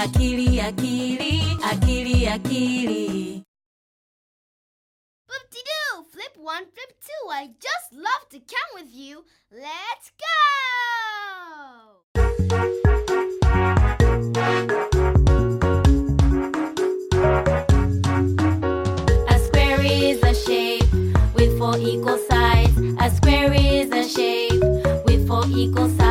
Akili, akili, akili, akili. De doo! Flip one, flip two. I just love to count with you. Let's go! A square is a shape with four equal sides. A square is a shape with four equal sides.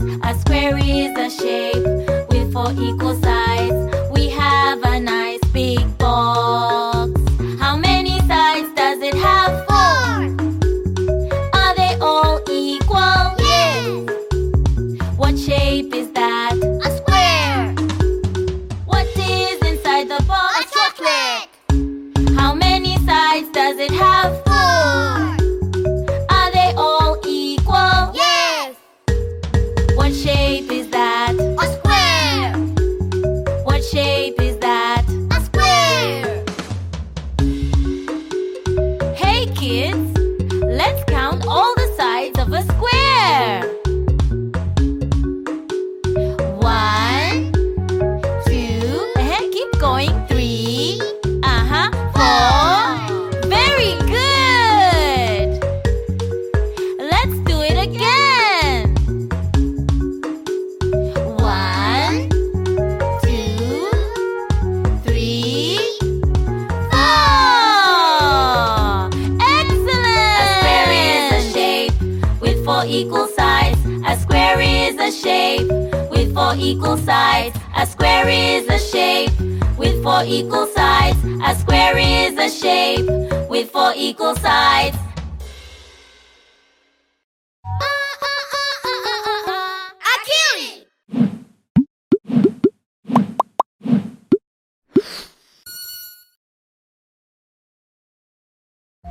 A square is a shape with four equal sides. We have a nice big box. How many sides does it have? Four! Are they all equal? Yes! What shape is that? A square! What is inside the box? A chocolate! How many sides does it have? Four! Kids, let's count shape with four equal sides. A square is a shape with four equal sides. A square is a shape with four equal sides.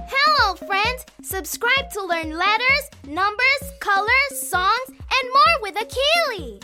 Hello, friends! Subscribe to learn letters, numbers, colors, Akili!